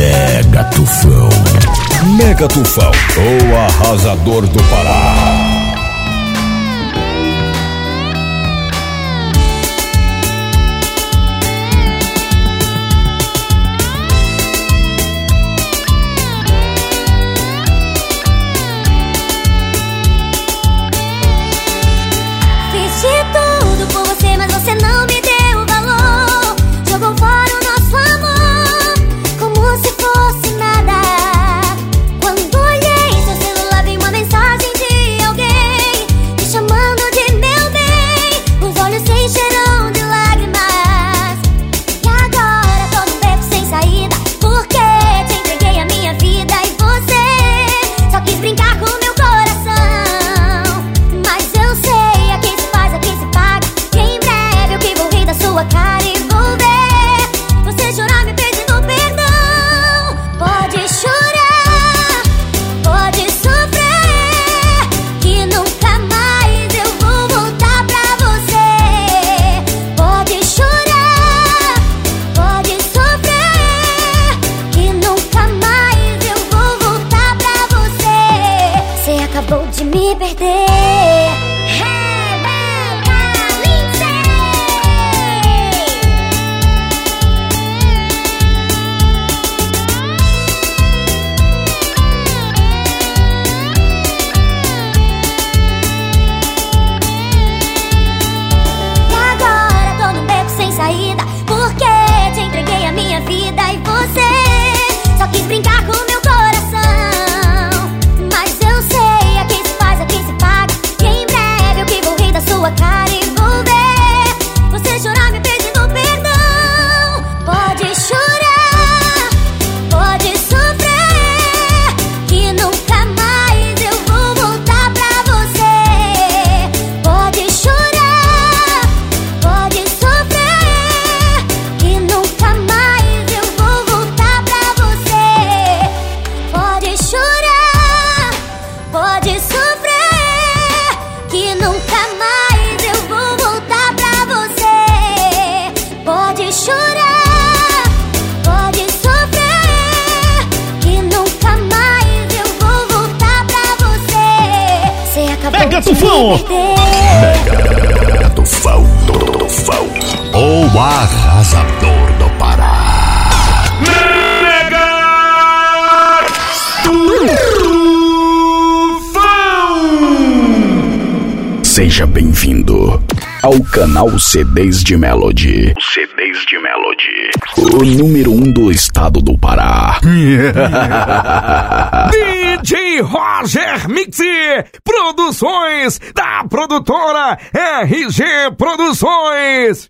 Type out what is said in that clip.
Mega Tufão. Mega Tufão, o arrasador do Pará. Vou de me perder. Tufão! Mega Tufão, Tufão. O arrasador do Pará. Mega Tufão! Seja bem-vindo ao canal CDs de Melody. CDs de Melody. O número um do estado do Pará. DJ Roger Mix Produções da produtora RG Produções.